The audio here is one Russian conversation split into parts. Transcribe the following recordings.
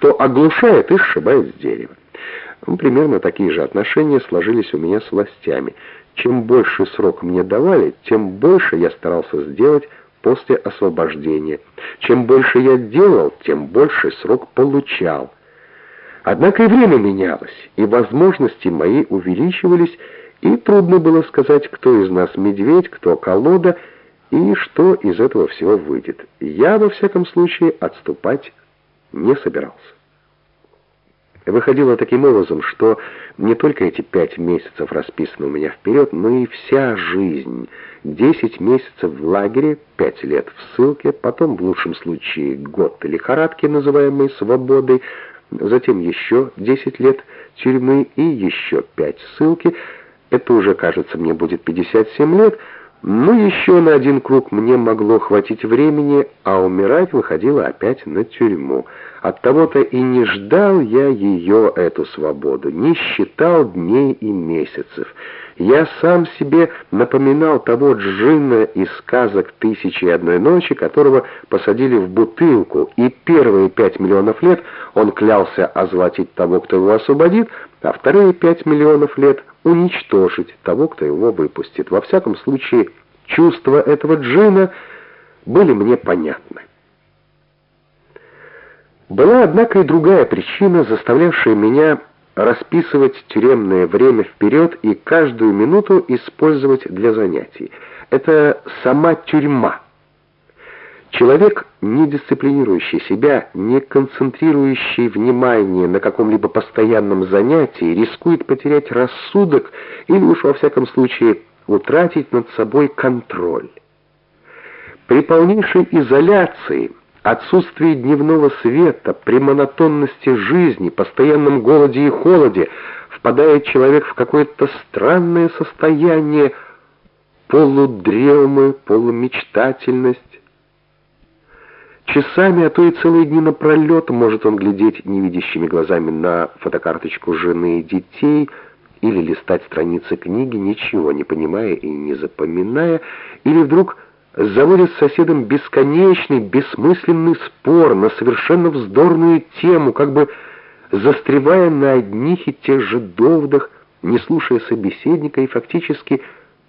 что оглушает и сшибает с дерева. Ну, примерно такие же отношения сложились у меня с властями. Чем больше срок мне давали, тем больше я старался сделать после освобождения. Чем больше я делал, тем больше срок получал. Однако и время менялось, и возможности мои увеличивались, и трудно было сказать, кто из нас медведь, кто колода, и что из этого всего выйдет. Я, во всяком случае, отступать не собирался. Выходило таким образом, что не только эти пять месяцев расписаны у меня вперед, но и вся жизнь. Десять месяцев в лагере, пять лет в ссылке, потом, в лучшем случае, год лихорадки, называемой свободой, затем еще десять лет тюрьмы и еще пять ссылки. Это уже, кажется, мне будет 57 лет, но еще на один круг мне могло хватить времени, а умирать выходило опять на тюрьму. От того-то и не ждал я ее, эту свободу, не считал дней и месяцев. Я сам себе напоминал того джинна из сказок «Тысячи и одной ночи», которого посадили в бутылку, и первые пять миллионов лет он клялся озолотить того, кто его освободит, а вторые пять миллионов лет уничтожить того, кто его выпустит. Во всяком случае, чувства этого джина были мне понятны. Была, однако, и другая причина, заставлявшая меня расписывать тюремное время вперед и каждую минуту использовать для занятий. Это сама тюрьма. Человек, не дисциплинирующий себя, не концентрирующий внимание на каком-либо постоянном занятии, рискует потерять рассудок или уж во всяком случае утратить над собой контроль. При полнейшей изоляции – Отсутствие дневного света, при монотонности жизни, постоянном голоде и холоде впадает человек в какое-то странное состояние полудремы, полумечтательность. Часами, а то и целые дни напролет может он глядеть невидящими глазами на фотокарточку жены и детей или листать страницы книги, ничего не понимая и не запоминая, или вдруг заводит с соседом бесконечный, бессмысленный спор на совершенно вздорную тему, как бы застревая на одних и тех же доводах, не слушая собеседника и фактически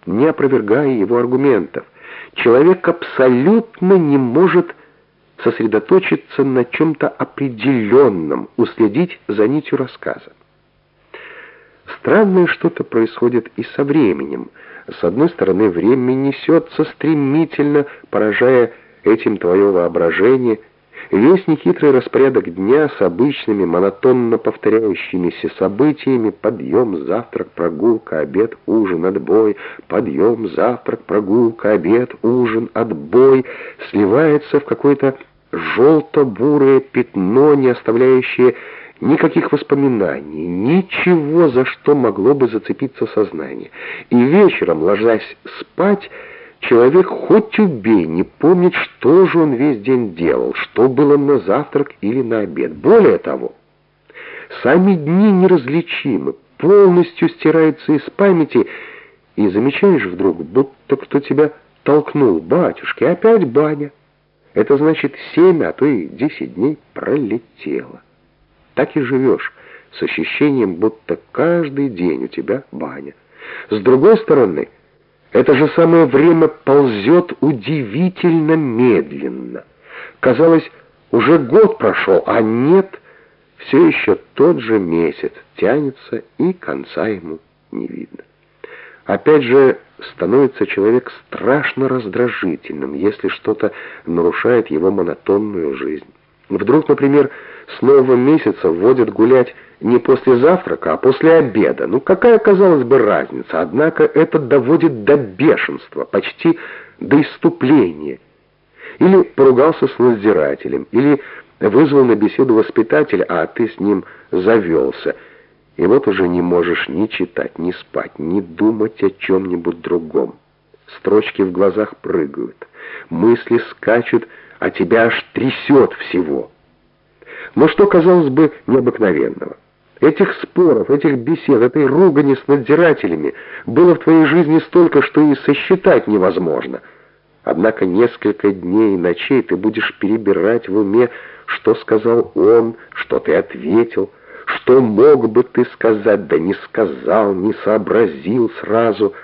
не опровергая его аргументов. Человек абсолютно не может сосредоточиться на чем-то определенном, уследить за нитью рассказа. Странное что-то происходит и со временем. С одной стороны, время несется стремительно, поражая этим твое воображение. Весь нехитрый распорядок дня с обычными, монотонно повторяющимися событиями подъем, завтрак, прогулка, обед, ужин, отбой, подъем, завтрак, прогулка, обед, ужин, отбой сливается в какое-то желто-бурое пятно, не оставляющее Никаких воспоминаний, ничего, за что могло бы зацепиться сознание. И вечером, ложась спать, человек хоть убей, не помнит, что же он весь день делал, что было на завтрак или на обед. Более того, сами дни неразличимы, полностью стираются из памяти, и замечаешь вдруг, будто кто тебя толкнул, батюшки, опять баня. Это значит семь, а то и десять дней пролетело. Так и живешь, с ощущением, будто каждый день у тебя баня. С другой стороны, это же самое время ползет удивительно медленно. Казалось, уже год прошел, а нет, все еще тот же месяц тянется, и конца ему не видно. Опять же, становится человек страшно раздражительным, если что-то нарушает его монотонную жизнь. Вдруг, например, с нового месяца вводят гулять не после завтрака, а после обеда. Ну какая, казалось бы, разница? Однако это доводит до бешенства, почти до иступления. Или поругался с надзирателем, или вызвал на беседу воспитателя, а ты с ним завелся. И вот уже не можешь ни читать, ни спать, ни думать о чем-нибудь другом. Строчки в глазах прыгают, мысли скачут, а тебя аж трясет всего. Но что, казалось бы, необыкновенного? Этих споров, этих бесед, этой ругани с надзирателями было в твоей жизни столько, что и сосчитать невозможно. Однако несколько дней и ночей ты будешь перебирать в уме, что сказал он, что ты ответил, что мог бы ты сказать, да не сказал, не сообразил сразу —